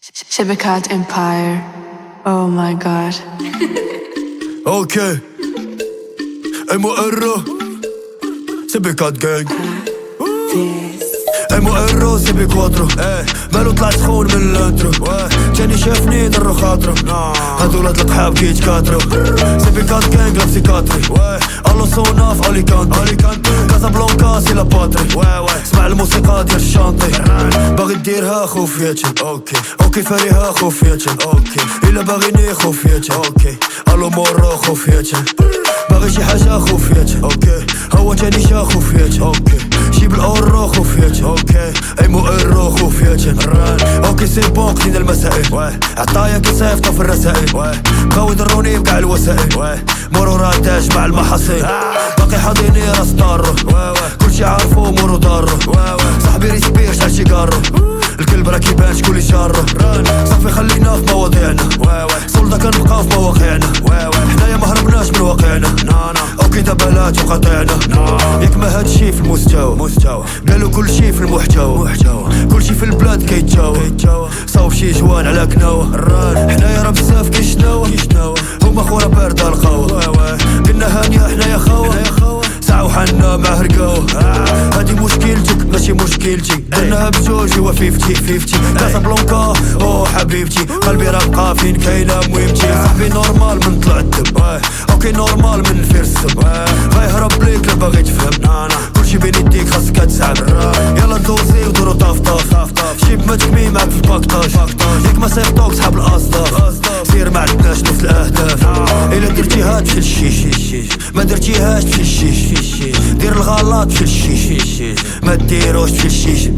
Shibikat Empire. Oh my god. أوكي ام ار سيبي كات جانج ام ار سيبي كوادرو إيه مالو طلع سخون من الانترو جاني شافني ضر خاطرو هادو ولاد القحاب كي يتكاترو سيبي كات جانج لابسي كاتري ألو سونا في اليكانتي كازابلانكا سي لا باتري الموسيقى ديال الشانطي. باغي ديرها خفيتي أوكي. أوكي فاريها خفيتي أوكي. إلا باغيني خفيتي أوكي. ألو مورو خفيتي باغي شي حاجة خفيتي أوكي. هو تاني شا خفيتي أوكي. جيب الاورو خفيتي أوكي. أي مو ايرو خفيتي ران. أوكي سي بون قتينا المسائل. عطايا كي صيفطو في الرسائل. بقاو يضروني بكاع الوسائل. مورو راتاج مع المحاصيل. باقي حاضيني راس كلشي دارو صاحبي respire شحال شي كارو الكلب راه كيبان شكون شارو صافي خلينا في مواضيعنا. soldat كنبقاو في مواقعنا. حنايا ما هربناش من واقعنا. OK دابا لا تقاطعنا ياك ما هادشي في المستوى. مستوى قالوا كلشي في المحتوى. كلشي في البلاد كيتجاوى. صاوب شي جوان على كناوة. هو فيفتي فيفتي. كازابلانكا أو حبيبتي. قلبي راه بقى فين كاينة مهمتي صاحبي نورمال من طلع الدم أوكي نورمال من الفير السم غيهرب ليك لا باغي تفهم كلشي بين يديك خاصك تسعد يلا ندوزي ودورو طاف طاف جيب ما تكمي معاك في الباكتاج. ياك ما صيفطوك صحاب الأصداف. سير ما عندناش نفس الاهداف إلا درتيها تمشي للشيش ما درتيهاش تمشي للشيش دير الغلط في الشيش. ما ديروش في الشيش.